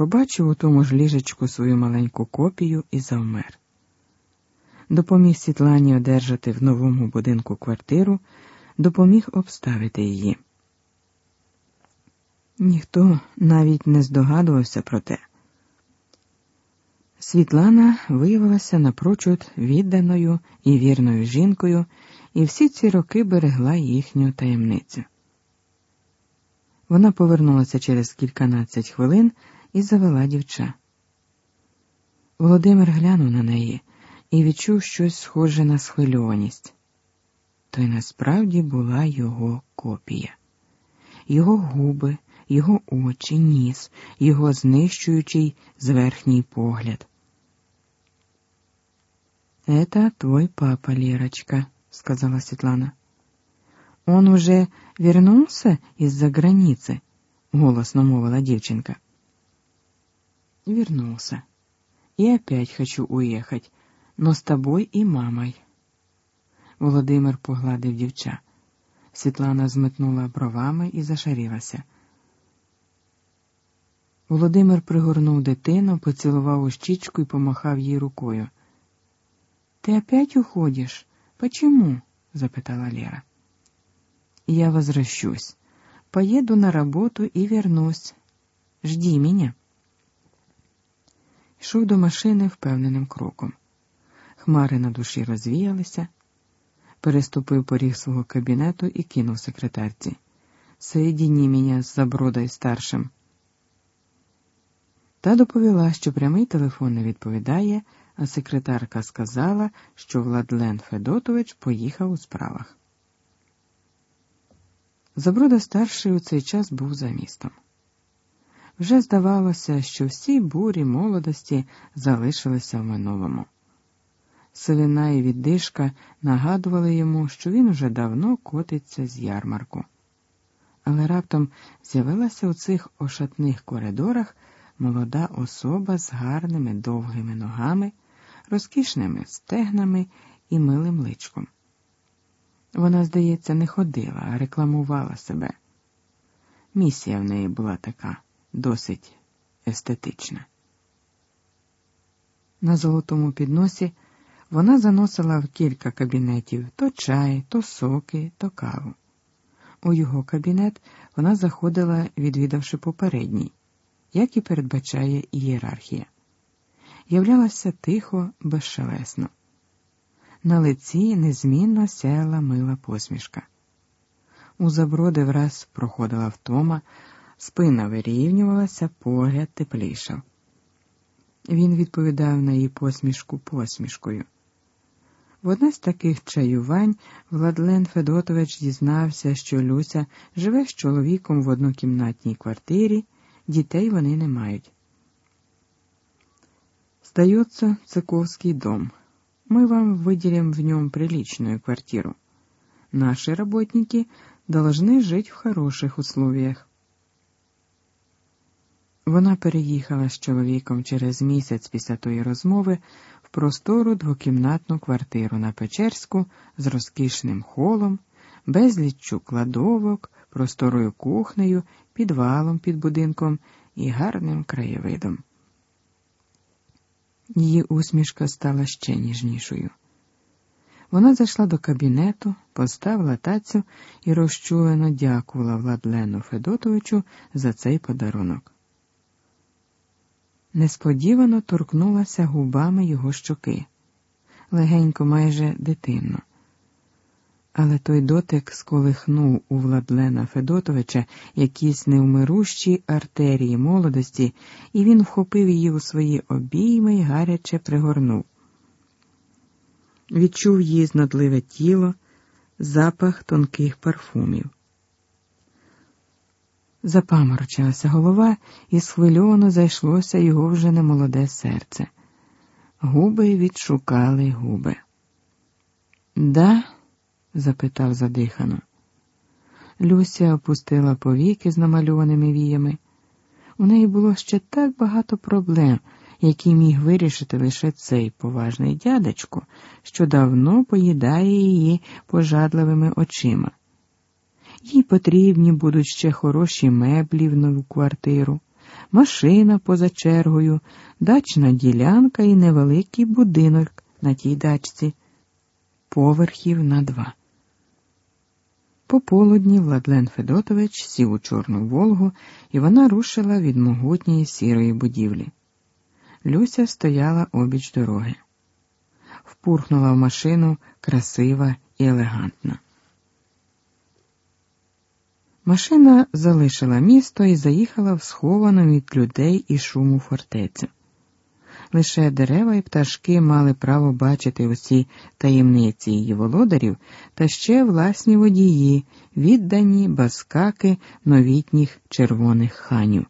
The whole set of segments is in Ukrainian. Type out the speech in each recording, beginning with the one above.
побачив у тому ж ліжечку свою маленьку копію і завмер. Допоміг Світлані одержати в новому будинку квартиру, допоміг обставити її. Ніхто навіть не здогадувався про те. Світлана виявилася напрочуд відданою і вірною жінкою, і всі ці роки берегла їхню таємницю. Вона повернулася через кільканадцять хвилин і завела дівча. Володимир глянув на неї і відчув щось схоже на схвильованість. То й насправді була його копія, його губи, його очі, ніс, його знищуючий зверхній погляд. «Это твой папа, Лерочка», — сказала Светлана. «Он уже вернулся из-за границы?» — голосно мовила девчонка. «Вернулся. И опять хочу уехать, но с тобой и мамой». Володимир погладив дівча. Світлана зметнула бровами і зашарілася. Володимир пригорнув дитину, поцілував у щічку і помахав їй рукою. Ты опять уходишь? Почему? запитала Лера. Я возвращусь. Поеду на работу и вернусь. Жди меня. Йшов до машини впевненим кроком. Хмари на душі розвіялися, переступив поріг свого кабінету і кинув секретарці. Соєдіні мене з Забродою старшим. Та доповіла, що прямий телефон не відповідає а секретарка сказала, що Владлен Федотович поїхав у справах. Заброда старший у цей час був за містом. Вже здавалося, що всі бурі молодості залишилися в минулому. Селина і віддишка нагадували йому, що він уже давно котиться з ярмарку. Але раптом з'явилася у цих ошатних коридорах молода особа з гарними довгими ногами розкішними стегнами і милим личком. Вона, здається, не ходила, а рекламувала себе. Місія в неї була така досить естетична. На золотому підносі вона заносила в кілька кабінетів то чай, то соки, то каву. У його кабінет вона заходила, відвідавши попередній, як і передбачає ієрархія являлася тихо, безшелесно. На лиці незмінно сяяла мила посмішка. У заброди враз проходила втома, спина вирівнювалася, погляд теплішав. Він відповідав на її посмішку посмішкою. В одне з таких чаювань Владлен Федотович дізнався, що Люся живе з чоловіком в однокімнатній квартирі, дітей вони не мають. Сдается Цыковский дом. Мы вам выделим в нем приличную квартиру. Наши работники должны жить в хороших условиях. Вона переїхала з чоловіком через місяць після тої розмови в простору двокімнатну квартиру на Печерську з розкішним холом, безліччю кладовок, просторою кухнею, підвалом під будинком і гарним краєвидом. Її усмішка стала ще ніжнішою. Вона зайшла до кабінету, поставила тацю і розчулено дякувала Владлену Федотовичу за цей подарунок. Несподівано торкнулася губами його щоки, легенько, майже дитинно але той дотик сколихнув у Владлена Федотовича якісь невмирущі артерії молодості, і він вхопив її у свої обійми і гаряче пригорнув. Відчув її знадливе тіло, запах тонких парфумів. Запаморочилася голова, і схвильовано зайшлося його вже немолоде серце. Губи відшукали губи. Да, запитав задихано. Люся опустила повіки з намальованими віями. У неї було ще так багато проблем, які міг вирішити лише цей поважний дядечко, що давно поїдає її пожадливими очима. Їй потрібні будуть ще хороші меблі в нову квартиру, машина поза чергою, дачна ділянка і невеликий будинок на тій дачці, поверхів на два. Пополудні Владлен Федотович сів у Чорну Волгу, і вона рушила від могутньої сірої будівлі. Люся стояла обіч дороги. Впурхнула в машину красива і елегантна. Машина залишила місто і заїхала в сховану від людей і шуму фортецю. Лише дерева і пташки мали право бачити усі таємниці її володарів та ще власні водії, віддані баскаки новітніх червоних ханів.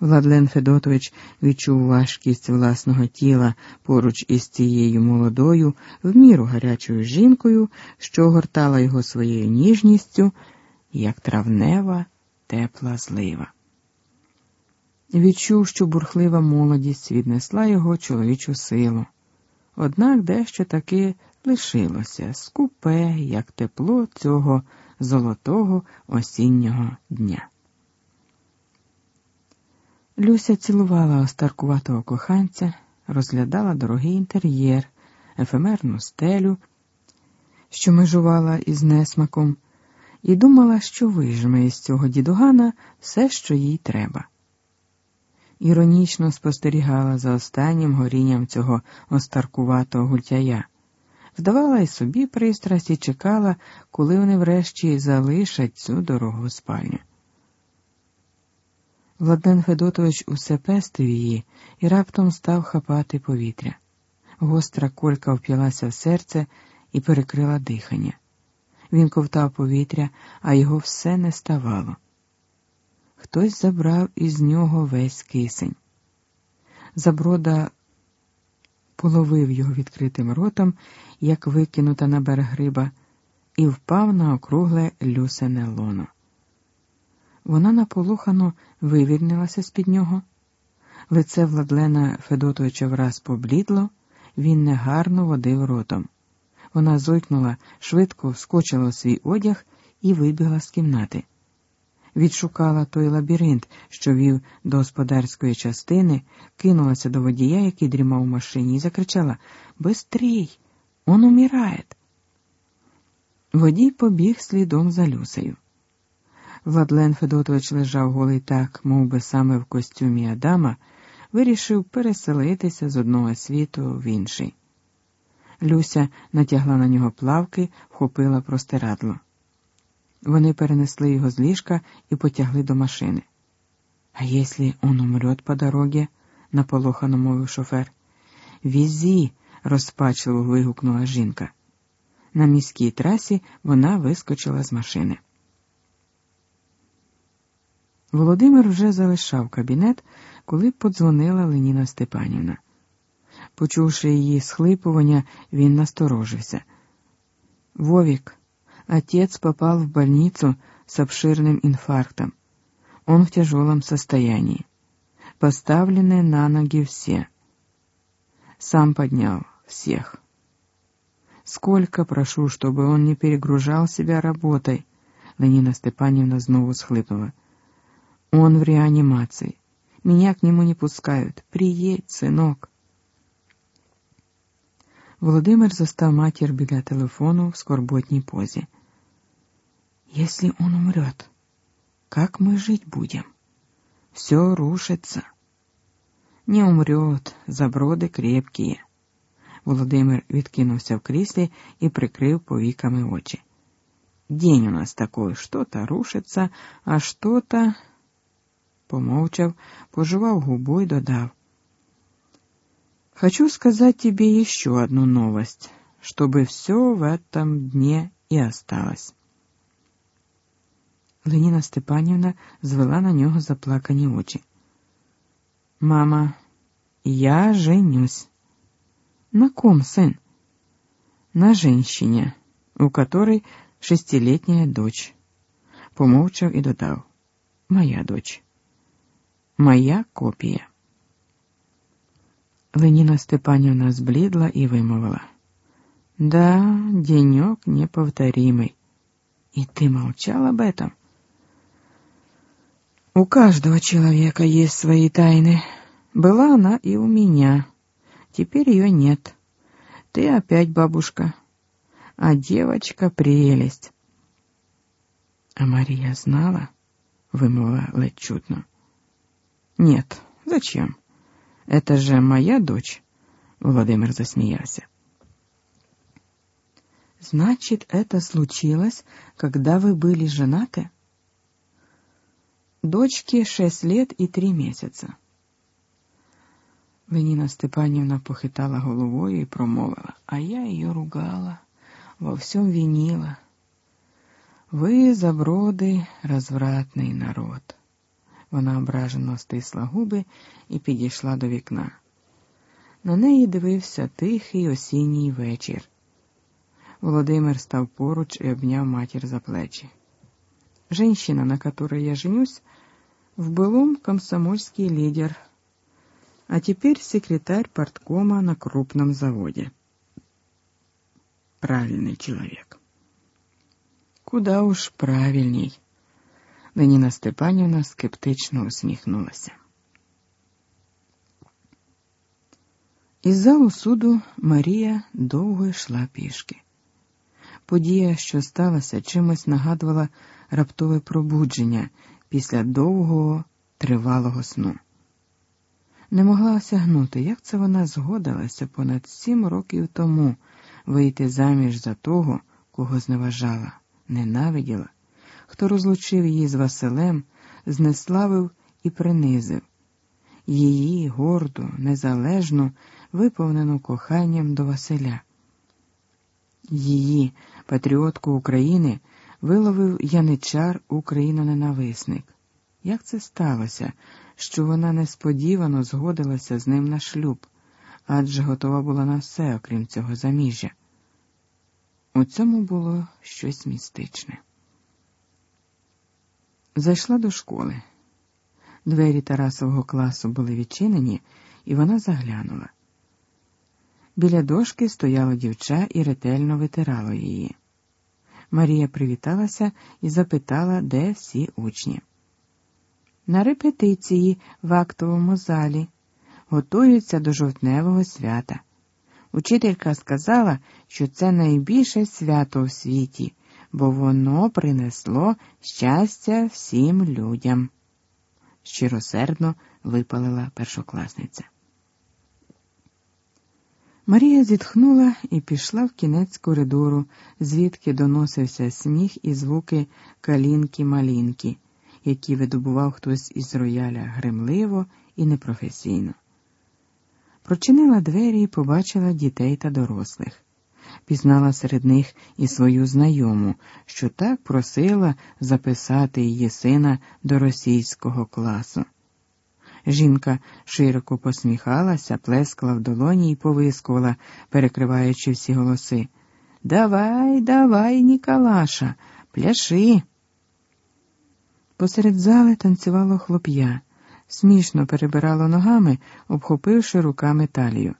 Владлен Федотович відчув важкість власного тіла поруч із цією молодою, в міру гарячою жінкою, що огортала його своєю ніжністю, як травнева тепла злива. Відчув, що бурхлива молодість віднесла його чоловічу силу, однак дещо таки лишилося скупе, як тепло цього золотого осіннього дня. Люся цілувала остаркуватого коханця, розглядала дорогий інтер'єр, ефемерну стелю, що межувала із несмаком, і думала, що вижме із цього дідугана все, що їй треба. Іронічно спостерігала за останнім горінням цього остаркуватого гультяя, вдавала й собі пристрасть і чекала, коли вони врешті залишать цю дорогу спальню. Владлен Федотович усе пестив її і раптом став хапати повітря. Гостра колька вп'ялася в серце і перекрила дихання. Він ковтав повітря, а його все не ставало. Хтось забрав із нього весь кисень. Заброда половив його відкритим ротом, як викинута на берег риба, і впав на округле люсене лоно. Вона наполохано вивільнилася з під нього. Лице Владлена Федотовича враз поблідло, він негарно водив ротом. Вона зойкнула, швидко вскочила у свій одяг і вибігла з кімнати. Відшукала той лабіринт, що вів до господарської частини, кинулася до водія, який дрімав у машині, і закричала Бистрій! Он умирає. Водій побіг слідом за Люсею. Владлен Федотович лежав голий так, мов би саме в костюмі Адама, вирішив переселитися з одного світу в інший. Люся натягла на нього плавки, вхопила простирадло. Вони перенесли його з ліжка і потягли до машини. А якщо он умрет по дороге, наполохано мовив шофер. Візі, розпачливо вигукнула жінка. На міській трасі вона вискочила з машини. Володимир вже залишав кабінет, коли подзвонила Леніна Степанівна. Почувши її схлипування, він насторожився. Вовик, отец попал в больницу с обширным инфарктом. Он в тяжелом состоянии. Поставлены на ноги все. Сам поднял всех. Сколько прошу, чтобы он не перегружал себя работой. Ленина Степанівна знову схлипнула. Он в реанимации. Меня к нему не пускают. Приедь, сынок. Володимир застав матір біля телефону в скорботній позі. Если он умрет, как мы жить будем? Все рушится. Не умрет, заброди крепкие. Володимир відкинувся в кріслі і прикрив повіками очі. День у нас такой, что-то рушится, а что-то... Помовчав, пожевав губу и додав. Хочу сказать тебе еще одну новость, чтобы все в этом дне и осталось. Леніна Степанівна звела на нього заплакані очі. Мама, я женюсь. На ком, сын? На женщине, у которой шестилетняя дочь. Помовчав і додав. Моя дочь. Моя копія. Леніна Степанівна зблідла і вимовила. Да, денек неповторимый. И ты молчал об этом? У каждого человека есть свои тайны. Была она и у меня. Теперь ее нет. Ты опять бабушка. А девочка прелесть. А Мария знала? Вымыла ледь чудно. Нет, зачем? Это же моя дочь. Владимир засмеялся. Значит, это случилось, когда вы были женаты? Дочке шесть лет и три месяца. Леніна Степанівна похитала головою і промовила, а я її ругала, во всем винила. Ви, заброди, розвратний народ. Вона ображено стисла губи і підійшла до вікна. На неї дивився тихий осінній вечір. Володимир став поруч і обняв матір за плечі. Женщина, на которой я женюсь, в былом комсомольский лидер, а теперь секретарь порткома на крупном заводе. Правильный человек. Куда уж правильней. Леніна Степанівна скептично усміхнулася. Із залу суду Марія довго йшла пішки. Подія, що сталася, чимось нагадувала раптове пробудження після довгого тривалого сну. Не могла осягнути, як це вона згодилася понад сім років тому вийти заміж за того, кого зневажала, ненавиділа, хто розлучив її з Василем, знеславив і принизив, її горду, незалежну, виповнену коханням до Василя. Її, патріотку України, виловив яничар україноненависник. Як це сталося, що вона несподівано згодилася з ним на шлюб, адже готова була на все, окрім цього заміжжя? У цьому було щось містичне. Зайшла до школи. Двері Тарасового класу були відчинені, і вона заглянула. Біля дошки стояло дівча і ретельно витирало її. Марія привіталася і запитала, де всі учні. На репетиції в актовому залі готуються до жовтневого свята. Учителька сказала, що це найбільше свято у світі, бо воно принесло щастя всім людям. Щиросердно випалила першокласниця. Марія зітхнула і пішла в кінець коридору, звідки доносився сміх і звуки калінки-малінки, які видобував хтось із рояля гремливо і непрофесійно. Прочинила двері і побачила дітей та дорослих. Пізнала серед них і свою знайому, що так просила записати її сина до російського класу. Жінка широко посміхалася, плескала в долоні і повискувала, перекриваючи всі голоси. Давай, давай, Ніколаша, пляши. Посеред зали танцювало хлоп'я, смішно перебирало ногами, обхопивши руками талію.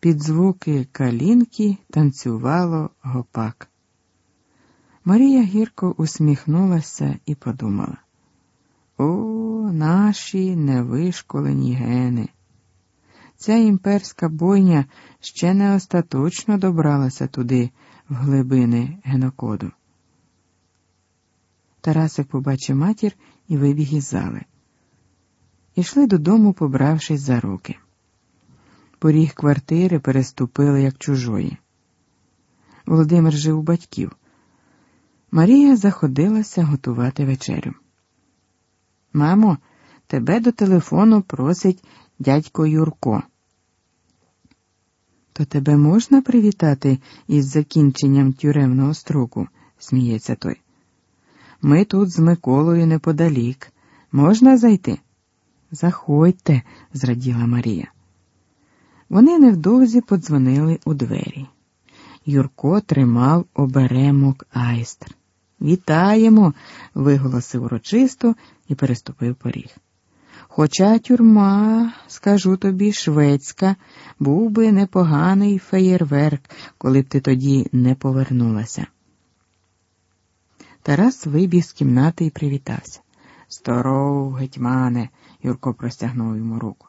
Під звуки калінки танцювало гопак. Марія гірко усміхнулася і подумала. О, наші невишколені гени. Ця імперська бойня ще не остаточно добралася туди, в глибини генокоду. Тарасик побачив матір і вибіг із зали. Ішли додому, побравшись за руки. Поріг квартири переступили як чужої. Володимир жив у батьків. Марія заходилася готувати вечерю. Мамо, тебе до телефону просить дядько Юрко. То тебе можна привітати із закінченням тюремного строку, сміється той. Ми тут з Миколою неподалік. Можна зайти? Заходьте, зраділа Марія. Вони невдовзі подзвонили у двері. Юрко тримав оберемок айстр. Вітаємо, виголосив урочисто і переступив поріг. Хоча тюрма, скажу тобі, шведська, був би непоганий феєрверк, коли б ти тоді не повернулася. Тарас вибіг з кімнати і привітався. Здоров, гетьмане, Юрко простягнув йому руку.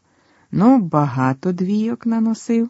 Ну, багато двійок наносив.